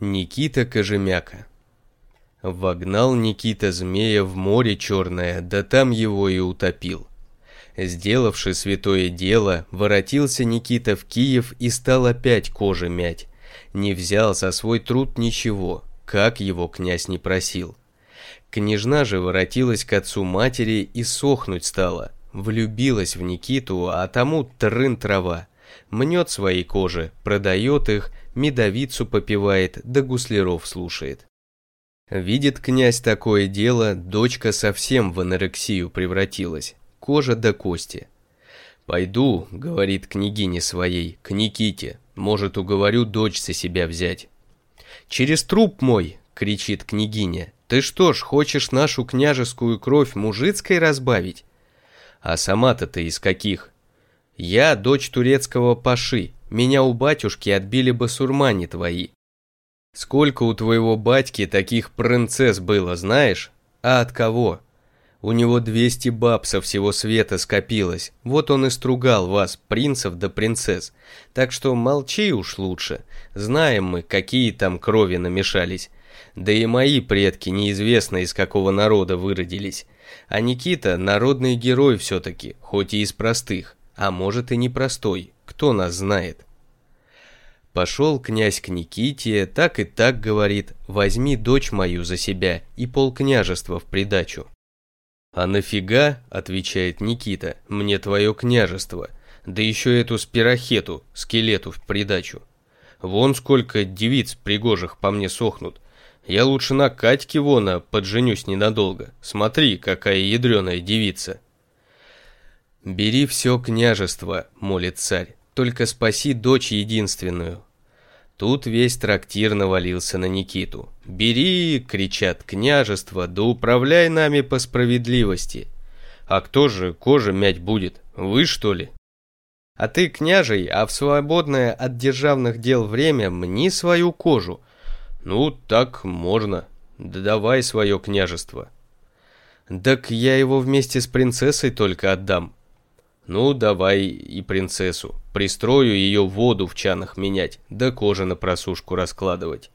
Никита Кожемяка Вогнал Никита змея в море черное, да там его и утопил. Сделавши святое дело, воротился Никита в Киев и стал опять кожи мять. Не взял за свой труд ничего, как его князь не просил. Княжна же воротилась к отцу матери и сохнуть стала. Влюбилась в Никиту, а тому трын трава. Мнет свои кожи, продает их, медовицу попивает, да гусляров слушает. Видит князь такое дело, дочка совсем в анорексию превратилась, кожа до кости. «Пойду», — говорит княгине своей, — «к Никите, может, уговорю дочь со себя взять». «Через труп мой!» — кричит княгиня. «Ты что ж, хочешь нашу княжескую кровь мужицкой разбавить?» «А сама-то ты из каких?» «Я дочь турецкого паши, меня у батюшки отбили басурмане твои. Сколько у твоего батьки таких принцесс было, знаешь? А от кого? У него 200 баб со всего света скопилось. Вот он и стругал вас, принцев да принцесс. Так что молчи уж лучше. Знаем мы, какие там крови намешались. Да и мои предки неизвестно из какого народа выродились. А Никита народный герой все-таки, хоть и из простых. А может и непростой, кто нас знает. Пошел князь к Никите, так и так говорит, возьми дочь мою за себя и полкняжества в придачу. «А нафига, — отвечает Никита, — мне твое княжество, да еще эту спирохету, скелету в придачу. Вон сколько девиц пригожих по мне сохнут. Я лучше на Катьке вона подженюсь ненадолго. Смотри, какая ядреная девица». «Бери все княжество», — молит царь, — «только спаси дочь единственную». Тут весь трактир навалился на Никиту. «Бери!» — кричат княжество, «да управляй нами по справедливости!» «А кто же кожа мять будет? Вы, что ли?» «А ты, княжий, а в свободное от державных дел время мни свою кожу!» «Ну, так можно. Да давай свое княжество!» «Так я его вместе с принцессой только отдам!» Ну, давай и принцессу. Пристрою ее воду в чанах менять, да кожи на просушку раскладывать.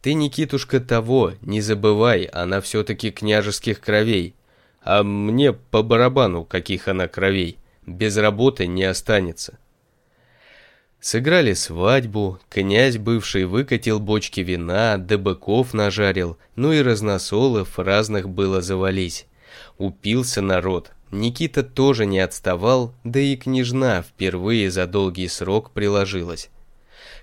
Ты, Никитушка, того, не забывай, она все-таки княжеских кровей. А мне по барабану, каких она кровей. Без работы не останется. Сыграли свадьбу, князь бывший выкатил бочки вина, да быков нажарил, ну и разносолов разных было завались. Упился народ, Никита тоже не отставал, да и княжна впервые за долгий срок приложилась.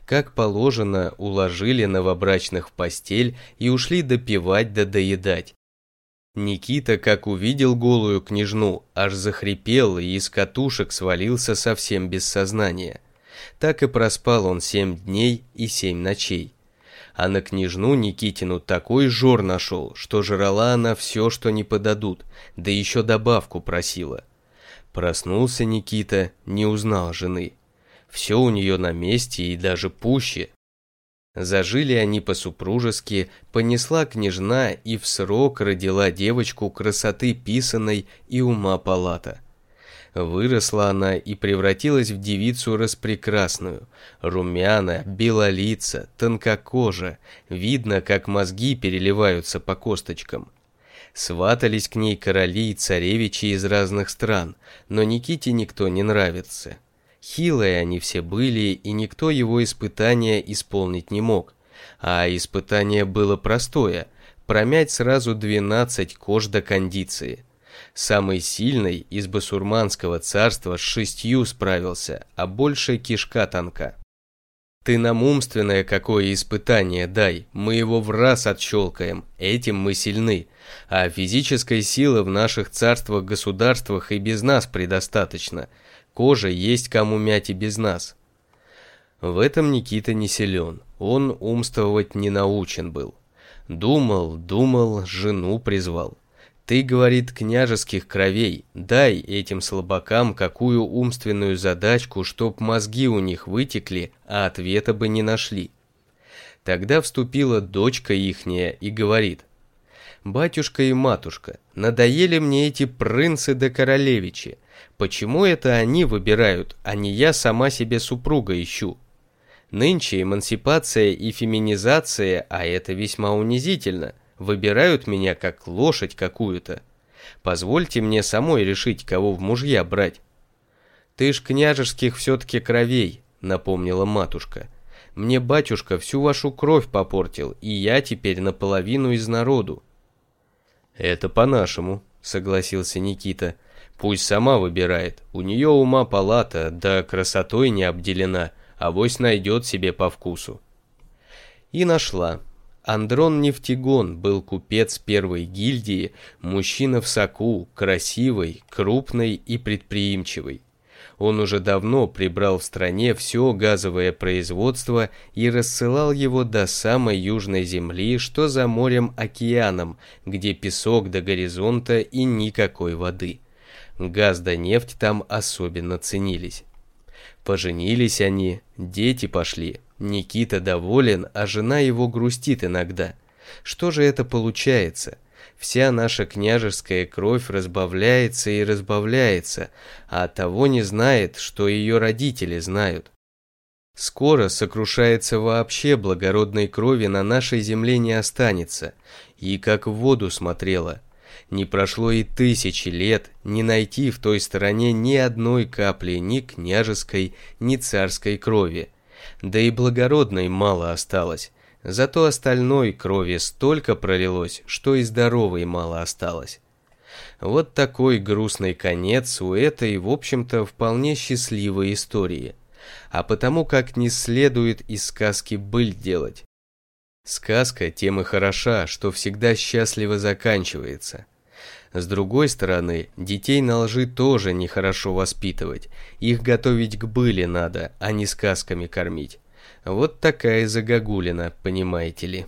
Как положено, уложили новобрачных в постель и ушли допивать да доедать. Никита, как увидел голую княжну, аж захрипел и из катушек свалился совсем без сознания. Так и проспал он семь дней и семь ночей а на княжну Никитину такой жор нашел, что жрала она все, что не подадут, да еще добавку просила. Проснулся Никита, не узнал жены. Все у нее на месте и даже пуще. Зажили они по-супружески, понесла княжна и в срок родила девочку красоты писаной и ума палата. Выросла она и превратилась в девицу распрекрасную, румяна, белолица, тонкокожа, видно, как мозги переливаются по косточкам. Сватались к ней короли и царевичи из разных стран, но Никите никто не нравится. Хилые они все были, и никто его испытания исполнить не мог. А испытание было простое – промять сразу 12 кож до кондиции – Самый сильный из басурманского царства с шестью справился, а больше кишка тонка. Ты нам умственное какое испытание дай, мы его в раз отщелкаем, этим мы сильны, а физической силы в наших царствах-государствах и без нас предостаточно, кожа есть кому мять и без нас. В этом Никита не силен, он умствовать не научен был. Думал, думал, жену призвал. Ты, говорит, княжеских кровей, дай этим слабакам какую умственную задачку, чтоб мозги у них вытекли, а ответа бы не нашли. Тогда вступила дочка ихняя и говорит, «Батюшка и матушка, надоели мне эти принцы да королевичи. Почему это они выбирают, а не я сама себе супруга ищу?» Нынче эмансипация и феминизация, а это весьма унизительно, выбирают меня как лошадь какую-то. Позвольте мне самой решить, кого в мужья брать. Ты ж княжеских все-таки кровей, напомнила матушка. Мне батюшка всю вашу кровь попортил, и я теперь наполовину из народу. Это по-нашему, согласился Никита. Пусть сама выбирает. У нее ума палата, да красотой не обделена, а вось найдет себе по вкусу. И нашла. Андрон Нефтегон был купец первой гильдии, мужчина в соку, красивый, крупный и предприимчивый. Он уже давно прибрал в стране все газовое производство и рассылал его до самой южной земли, что за морем-океаном, где песок до горизонта и никакой воды. Газ да нефть там особенно ценились. Поженились они, дети пошли. Никита доволен, а жена его грустит иногда. Что же это получается? Вся наша княжеская кровь разбавляется и разбавляется, а того не знает, что ее родители знают. Скоро сокрушается вообще благородной крови на нашей земле не останется, и как в воду смотрела – не прошло и тысячи лет, не найти в той стороне ни одной капли ни княжеской, ни царской крови. Да и благородной мало осталось. Зато остальной крови столько пролилось, что и здоровой мало осталось. Вот такой грустный конец у этой, в общем-то, вполне счастливой истории. А потому как не следует из сказки быль делать. Сказка тем и хороша, что всегда счастливо заканчивается. С другой стороны, детей на лжи тоже нехорошо воспитывать. Их готовить к были надо, а не сказками кормить. Вот такая загогулина, понимаете ли.